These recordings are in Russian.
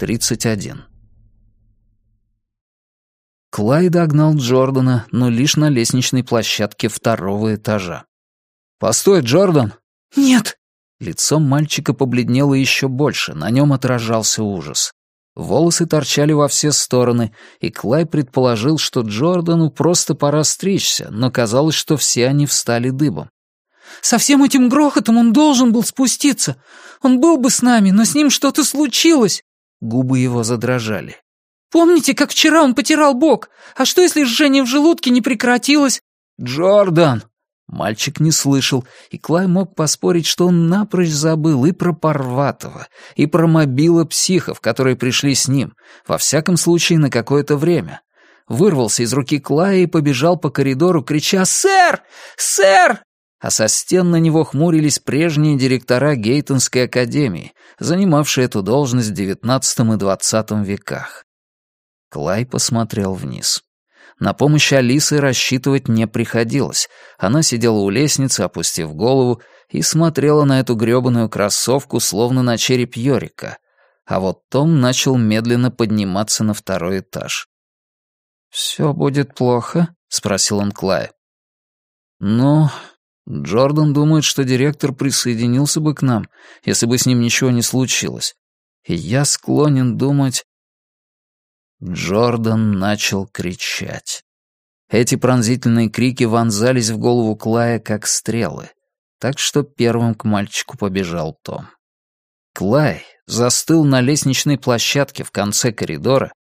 31. Клай догнал Джордана, но лишь на лестничной площадке второго этажа. «Постой, Джордан!» «Нет!» Лицо мальчика побледнело еще больше, на нем отражался ужас. Волосы торчали во все стороны, и Клай предположил, что Джордану просто пора стричься, но казалось, что все они встали дыбом. «Со всем этим грохотом он должен был спуститься. Он был бы с нами, но с ним что-то случилось!» Губы его задрожали. «Помните, как вчера он потирал бок? А что, если жжение в желудке не прекратилось?» «Джордан!» Мальчик не слышал, и Клай мог поспорить, что он напрочь забыл и про Парватова, и про мобила психов, которые пришли с ним, во всяком случае на какое-то время. Вырвался из руки Клая и побежал по коридору, крича «Сэр! Сэр!» А со стен на него хмурились прежние директора Гейтонской академии, занимавшие эту должность в XIX и XX веках. Клай посмотрел вниз. На помощь Алисы рассчитывать не приходилось. Она сидела у лестницы, опустив голову, и смотрела на эту грёбаную кроссовку, словно на череп Йорика. А вот Том начал медленно подниматься на второй этаж. «Всё будет плохо?» — спросил он Клая. «Ну, Джордан думает, что директор присоединился бы к нам, если бы с ним ничего не случилось. И я склонен думать, Джордан начал кричать. Эти пронзительные крики вонзались в голову Клая, как стрелы, так что первым к мальчику побежал Том. Клай застыл на лестничной площадке в конце коридора,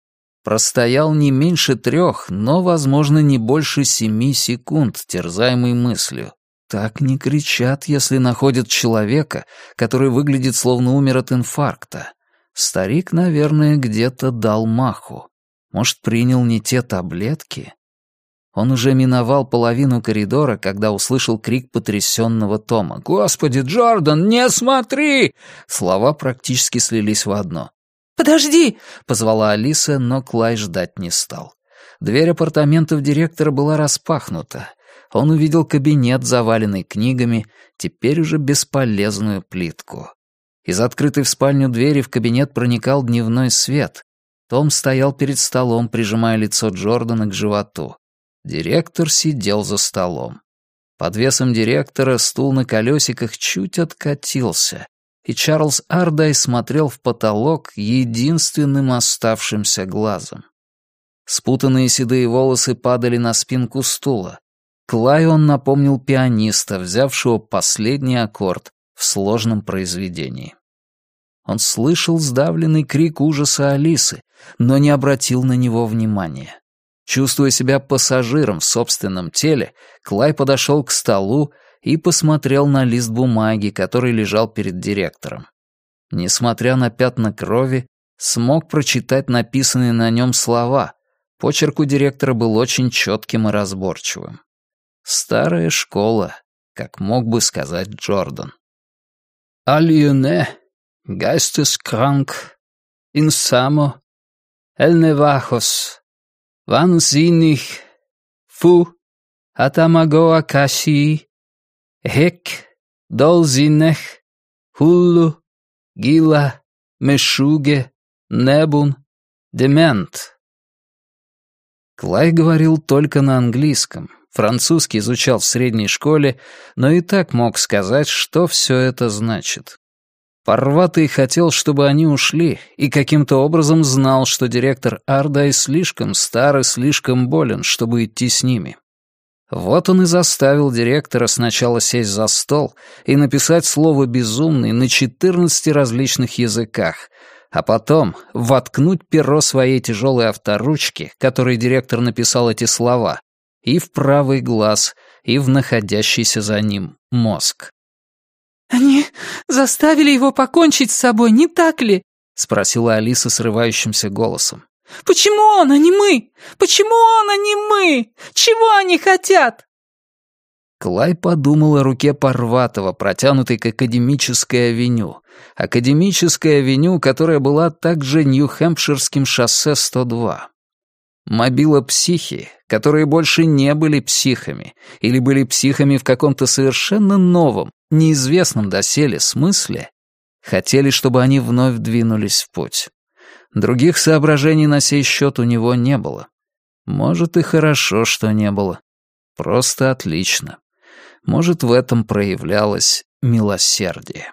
простоял не меньше трех, но, возможно, не больше семи секунд, терзаемый мыслью. Так не кричат, если находят человека, который выглядит словно умер от инфаркта. Старик, наверное, где-то дал маху. Может, принял не те таблетки? Он уже миновал половину коридора, когда услышал крик потрясенного Тома. «Господи, Джордан, не смотри!» Слова практически слились в одно. «Подожди!» — позвала Алиса, но Клай ждать не стал. Дверь апартаментов директора была распахнута. Он увидел кабинет, заваленный книгами, теперь уже бесполезную плитку. Из открытой в спальню двери в кабинет проникал дневной свет, том стоял перед столом, прижимая лицо Джордана к животу. Директор сидел за столом. Под весом директора стул на колесиках чуть откатился, и Чарльз Ардай смотрел в потолок единственным оставшимся глазом. Спутанные седые волосы падали на спинку стула. Клай он напомнил пианиста, взявшего последний аккорд в сложном произведении. Он слышал сдавленный крик ужаса Алисы, но не обратил на него внимания. Чувствуя себя пассажиром в собственном теле, Клай подошел к столу и посмотрел на лист бумаги, который лежал перед директором. Несмотря на пятна крови, смог прочитать написанные на нем слова. Почерк у директора был очень четким и разборчивым. Старая школа, как мог бы сказать Джордан. «Алиене geisteskrank, insamo, elnevachos, wahnsinnig, fu, atamagoa kashi, hek, dolzinech, hullu, gila, мешуге, небун, демент. Клай говорил только на английском. Французский изучал в средней школе, но и так мог сказать, что все это значит. Парватый хотел, чтобы они ушли, и каким-то образом знал, что директор Ардай слишком стар и слишком болен, чтобы идти с ними. Вот он и заставил директора сначала сесть за стол и написать слово «безумный» на 14 различных языках, а потом воткнуть перо своей тяжелой авторучки, которой директор написал эти слова, и в правый глаз, и в находящийся за ним мозг. «Они заставили его покончить с собой, не так ли?» — спросила Алиса срывающимся голосом. «Почему он, а не мы? Почему он, а не мы? Чего они хотят?» Клай подумал о руке Парватова, протянутой к Академической авеню. Академическая авеню, которая была также Нью-Хэмпширским шоссе 102. Мобила психи, которые больше не были психами, или были психами в каком-то совершенно новом, неизвестном доселе смысле, хотели, чтобы они вновь двинулись в путь. Других соображений на сей счет у него не было. Может, и хорошо, что не было. Просто отлично. Может, в этом проявлялось милосердие.